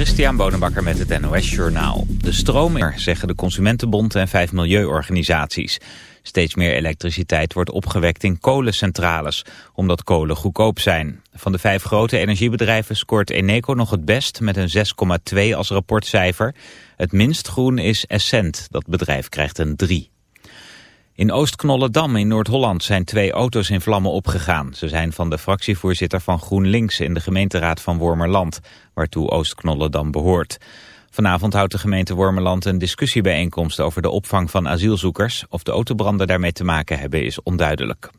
Christian Bonenbakker met het NOS Journaal. De stroom zeggen de Consumentenbond en vijf milieuorganisaties. Steeds meer elektriciteit wordt opgewekt in kolencentrales, omdat kolen goedkoop zijn. Van de vijf grote energiebedrijven scoort Eneco nog het best met een 6,2 als rapportcijfer. Het minst groen is Essent, dat bedrijf krijgt een 3. In Oostknollendam in Noord-Holland zijn twee auto's in vlammen opgegaan. Ze zijn van de fractievoorzitter van GroenLinks in de gemeenteraad van Wormerland, waartoe Oostknollendam behoort. Vanavond houdt de gemeente Wormerland een discussiebijeenkomst over de opvang van asielzoekers. Of de autobranden daarmee te maken hebben is onduidelijk.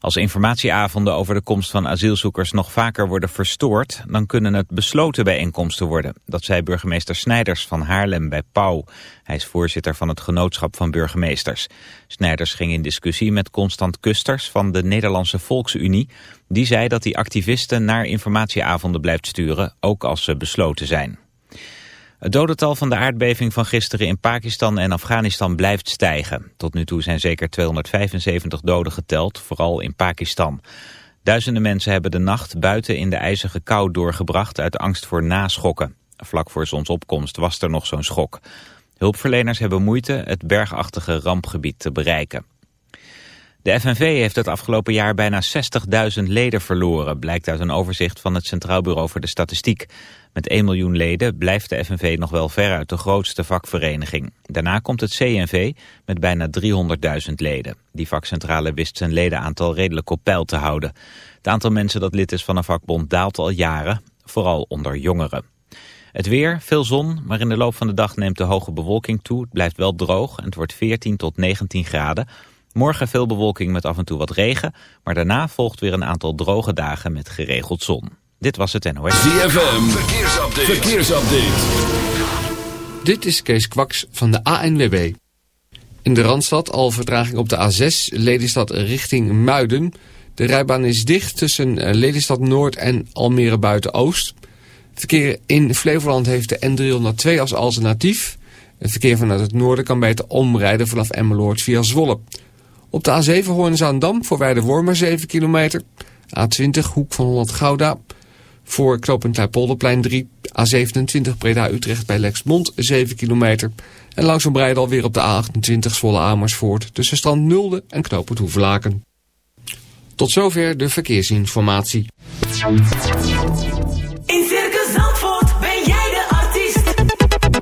Als informatieavonden over de komst van asielzoekers nog vaker worden verstoord, dan kunnen het besloten bijeenkomsten worden. Dat zei burgemeester Snijders van Haarlem bij Pauw. Hij is voorzitter van het Genootschap van Burgemeesters. Snijders ging in discussie met Constant Kusters van de Nederlandse Volksunie. Die zei dat hij activisten naar informatieavonden blijft sturen, ook als ze besloten zijn. Het dodental van de aardbeving van gisteren in Pakistan en Afghanistan blijft stijgen. Tot nu toe zijn zeker 275 doden geteld, vooral in Pakistan. Duizenden mensen hebben de nacht buiten in de ijzige kou doorgebracht uit angst voor naschokken. Vlak voor zonsopkomst was er nog zo'n schok. Hulpverleners hebben moeite het bergachtige rampgebied te bereiken. De FNV heeft het afgelopen jaar bijna 60.000 leden verloren, blijkt uit een overzicht van het Centraal Bureau voor de Statistiek. Met 1 miljoen leden blijft de FNV nog wel veruit de grootste vakvereniging. Daarna komt het CNV met bijna 300.000 leden. Die vakcentrale wist zijn ledenaantal redelijk op peil te houden. Het aantal mensen dat lid is van een vakbond daalt al jaren, vooral onder jongeren. Het weer, veel zon, maar in de loop van de dag neemt de hoge bewolking toe. Het blijft wel droog en het wordt 14 tot 19 graden. Morgen veel bewolking met af en toe wat regen, maar daarna volgt weer een aantal droge dagen met geregeld zon. Dit was het NOS. ZFM, verkeersupdate. verkeersupdate. Dit is Kees Kwaks van de ANWB. In de Randstad al vertraging op de A6, Lelystad richting Muiden. De rijbaan is dicht tussen eh, Lelystad Noord en Almere Buiten-Oost. Verkeer in Flevoland heeft de N302 als alternatief. Het verkeer vanuit het noorden kan beter omrijden vanaf Emmeloord via Zwolle. Op de A7 Hoorn-Zaandam voor Weide-Wormer 7 kilometer. A20 Hoek van Holland-Gouda voor knooppunt Kleipolderplein 3. A27 Breda-Utrecht bij Lexmond 7 kilometer. En langzaam breiden alweer op de A28 Zwolle Amersfoort tussen Strand Nulde en knooppunt Hoevelaken. Tot zover de verkeersinformatie. In Circus Zandvoort ben jij de artiest.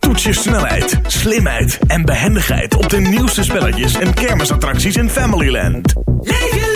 Toets je snelheid, slimheid en behendigheid op de nieuwste spelletjes en kermisattracties in Familyland. Leef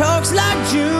Talks like June.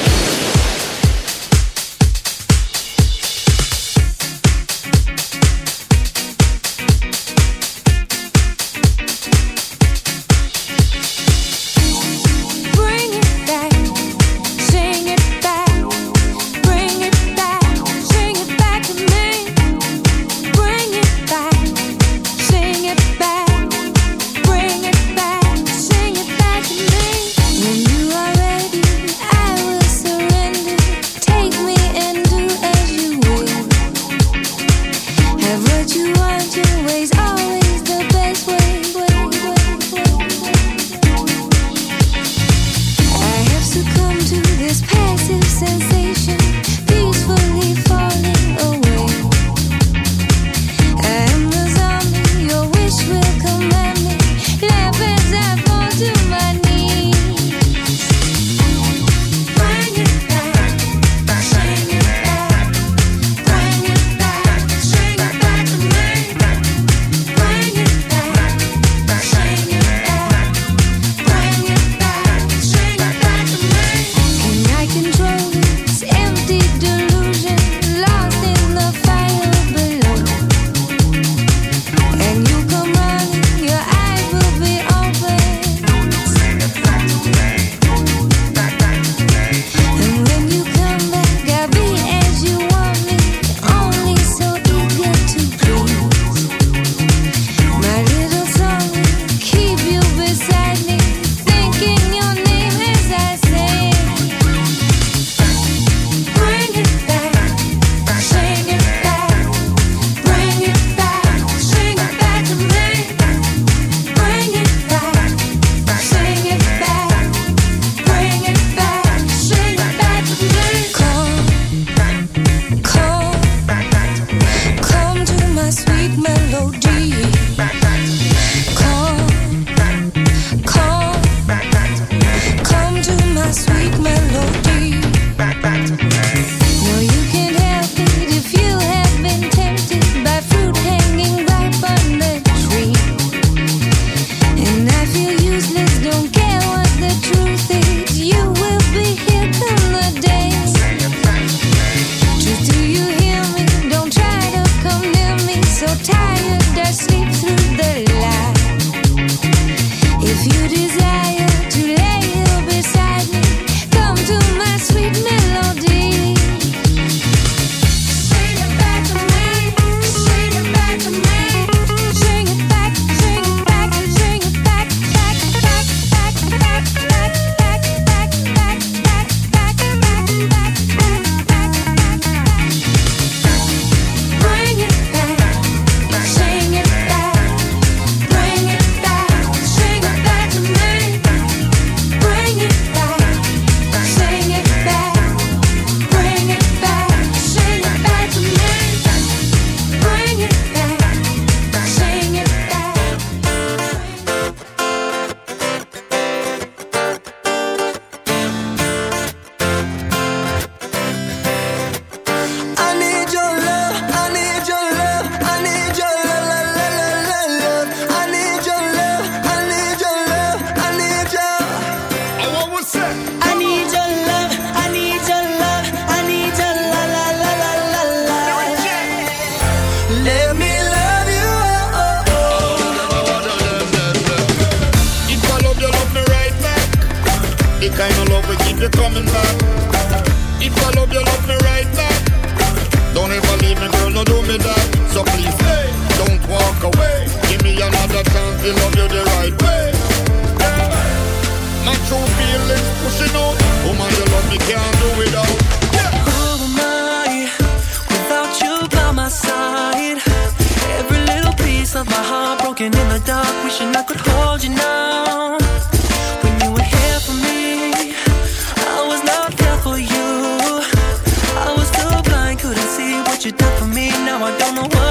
I don't know what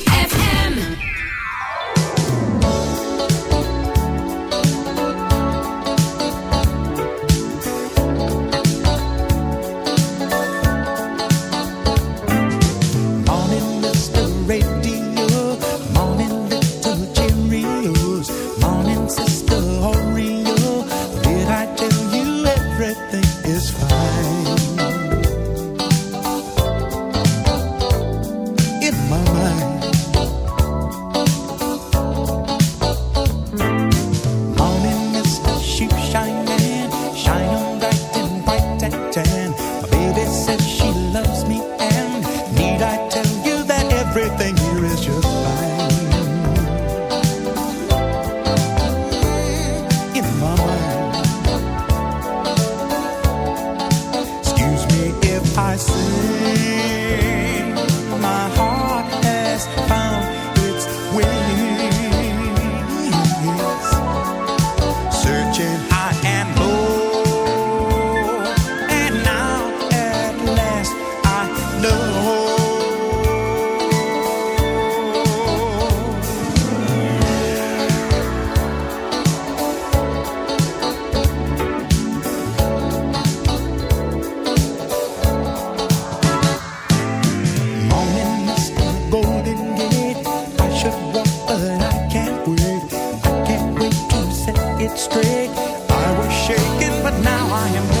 I was shaken, but now I am.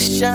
this shine.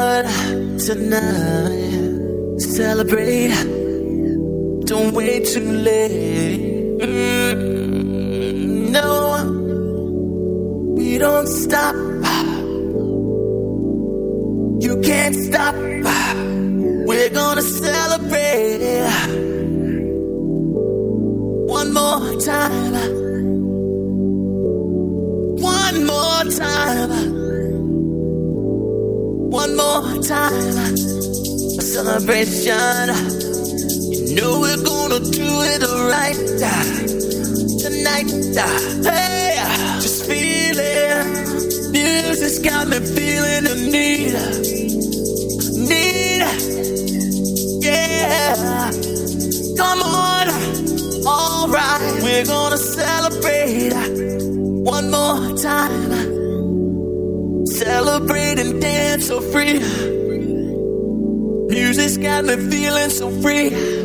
Tonight. Hey, just feel it. Music's got me feeling the need. Need. Yeah. Come on. Alright. We're gonna celebrate one more time. Celebrate and dance so free. Music's got me feeling so free.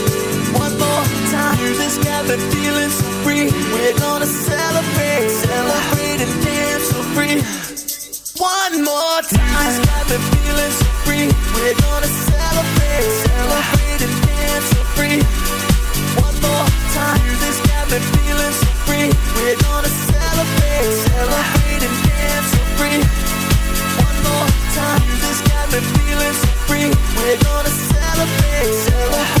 We're gonna celebrate, celebrate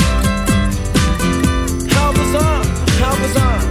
I was on.